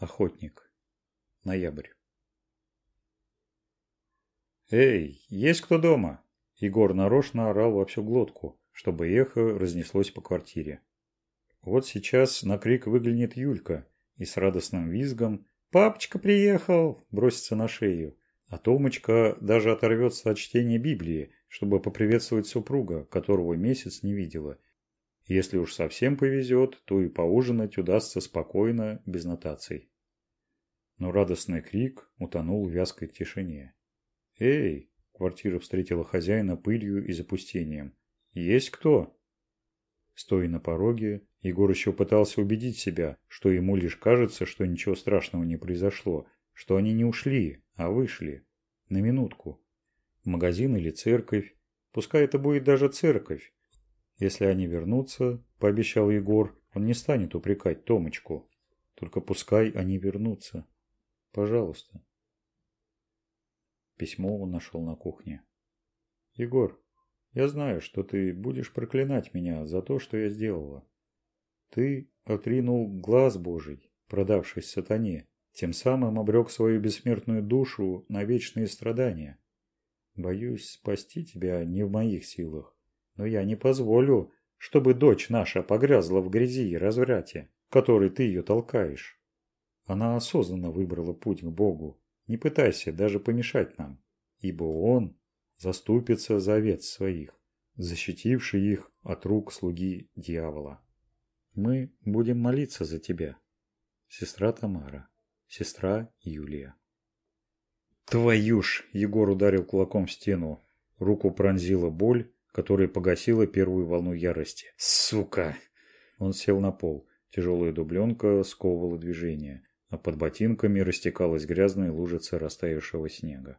охотник. Ноябрь. «Эй, есть кто дома?» Егор нарочно орал во всю глотку, чтобы эхо разнеслось по квартире. Вот сейчас на крик выглянет Юлька и с радостным визгом «Папочка приехал!» бросится на шею, а Томочка даже оторвется от чтения Библии, чтобы поприветствовать супруга, которого месяц не видела. Если уж совсем повезет, то и поужинать удастся спокойно, без нотаций но радостный крик утонул в вязкой тишине. «Эй!» – квартира встретила хозяина пылью и запустением. «Есть кто?» Стоя на пороге, Егор еще пытался убедить себя, что ему лишь кажется, что ничего страшного не произошло, что они не ушли, а вышли. На минутку. Магазин или церковь. Пускай это будет даже церковь. Если они вернутся, пообещал Егор, он не станет упрекать Томочку. Только пускай они вернутся пожалуйста. Письмо он нашел на кухне. Егор я знаю что ты будешь проклинать меня за то что я сделала. Ты отринул глаз божий продавшись сатане тем самым обрек свою бессмертную душу на вечные страдания. Боюсь спасти тебя не в моих силах но я не позволю чтобы дочь наша погрязла в грязи и разврате который ты ее толкаешь. Она осознанно выбрала путь к Богу. Не пытайся даже помешать нам, ибо Он заступится за вет своих, защитивший их от рук слуги дьявола. Мы будем молиться за тебя, сестра Тамара, сестра Юлия. Твою ж! Егор ударил кулаком в стену. Руку пронзила боль, которая погасила первую волну ярости. Сука! Он сел на пол. Тяжелая дубленка сковывала движение а под ботинками растекалась грязная лужица растаявшего снега.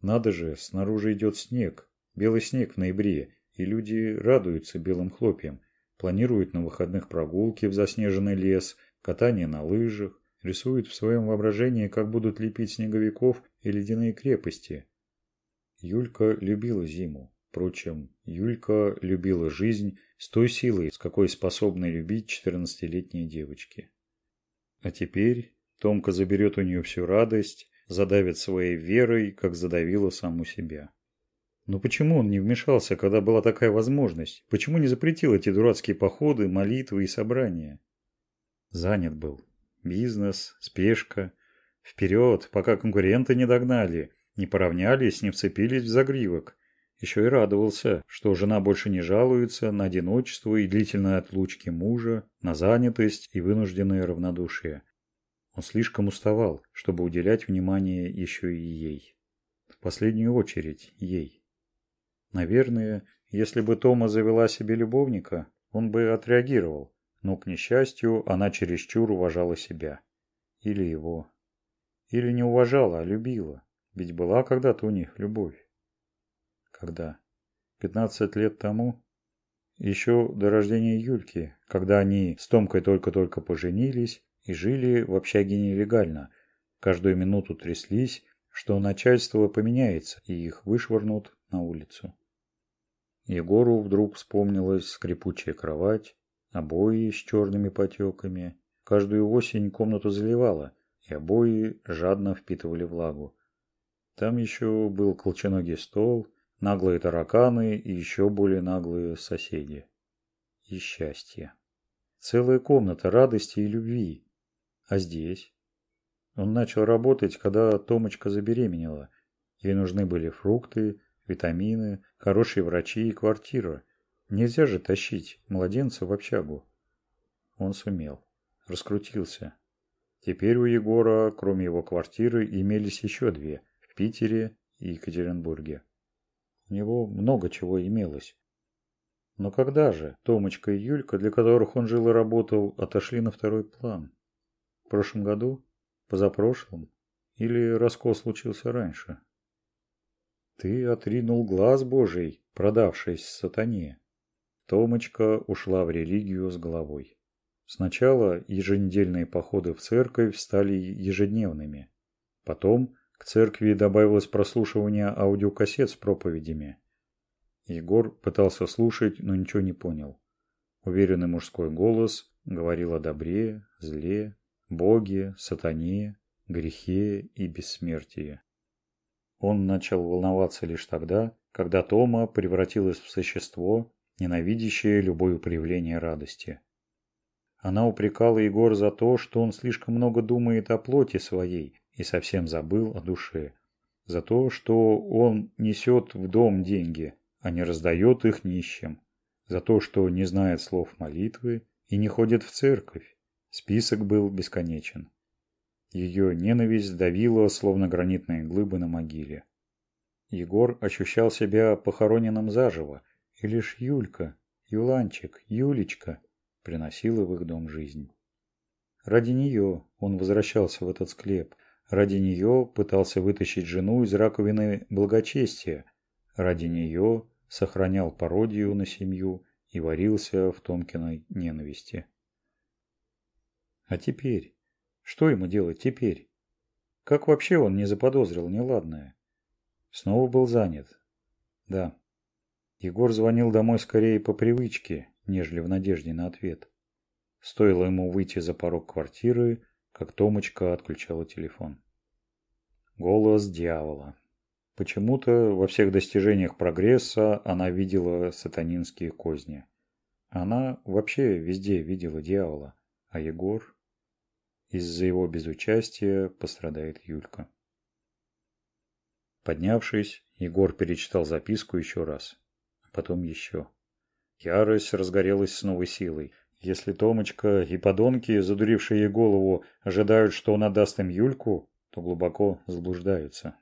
Надо же, снаружи идет снег, белый снег в ноябре, и люди радуются белым хлопьям, планируют на выходных прогулки в заснеженный лес, катание на лыжах, рисуют в своем воображении, как будут лепить снеговиков и ледяные крепости. Юлька любила зиму. Впрочем, Юлька любила жизнь с той силой, с какой способны любить 14-летние девочки. А теперь Томка заберет у нее всю радость, задавит своей верой, как задавила саму себя. Но почему он не вмешался, когда была такая возможность? Почему не запретил эти дурацкие походы, молитвы и собрания? Занят был. Бизнес, спешка. Вперед, пока конкуренты не догнали, не поравнялись, не вцепились в загривок. Еще и радовался, что жена больше не жалуется на одиночество и длительные отлучки мужа, на занятость и вынужденное равнодушие. Он слишком уставал, чтобы уделять внимание еще и ей. В последнюю очередь ей. Наверное, если бы Тома завела себе любовника, он бы отреагировал, но, к несчастью, она чересчур уважала себя. Или его. Или не уважала, а любила, ведь была когда-то у них любовь когда пятнадцать лет тому еще до рождения Юльки, когда они с Томкой только-только поженились и жили в общаге нелегально, каждую минуту тряслись, что начальство поменяется и их вышвырнут на улицу. Егору вдруг вспомнилась скрипучая кровать, обои с черными потеками. Каждую осень комнату заливала, и обои жадно впитывали влагу. Там еще был колченогий стол – наглые тараканы и еще более наглые соседи. И счастье. Целая комната радости и любви. А здесь? Он начал работать, когда Томочка забеременела. Ей нужны были фрукты, витамины, хорошие врачи и квартира. Нельзя же тащить младенца в общагу. Он сумел. Раскрутился. Теперь у Егора, кроме его квартиры, имелись еще две – в Питере и Екатеринбурге. У него много чего имелось. Но когда же Томочка и Юлька, для которых он жил и работал, отошли на второй план? В прошлом году? Позапрошлом? Или раскол случился раньше? Ты отринул глаз Божий, продавшись сатане. Томочка ушла в религию с головой. Сначала еженедельные походы в церковь стали ежедневными. Потом к церкви добавилось прослушивание аудиокассет с проповедями. Егор пытался слушать, но ничего не понял. Уверенный мужской голос говорил о добре, зле, боге, сатане, грехе и бессмертии. Он начал волноваться лишь тогда, когда Тома превратилась в существо, ненавидящее любое проявление радости. Она упрекала Егора за то, что он слишком много думает о плоти своей и совсем забыл о душе. За то, что он несет в дом деньги, а не раздает их нищим. За то, что не знает слов молитвы и не ходит в церковь. Список был бесконечен. Ее ненависть давила, словно гранитные глыбы на могиле. Егор ощущал себя похороненным заживо, и лишь Юлька, Юланчик, Юлечка приносила в их дом жизнь. Ради нее он возвращался в этот склеп – Ради нее пытался вытащить жену из раковины благочестия. Ради нее сохранял пародию на семью и варился в Томкиной ненависти. А теперь? Что ему делать теперь? Как вообще он не заподозрил неладное? Снова был занят. Да. Егор звонил домой скорее по привычке, нежели в надежде на ответ. Стоило ему выйти за порог квартиры, как Томочка отключала телефон. Голос дьявола. Почему-то во всех достижениях прогресса она видела сатанинские козни. Она вообще везде видела дьявола, а Егор... Из-за его безучастия пострадает Юлька. Поднявшись, Егор перечитал записку еще раз, а потом еще. Ярость разгорелась с новой силой. Если Томочка и подонки, задурившие голову, ожидают, что он отдаст им Юльку, то глубоко заблуждаются.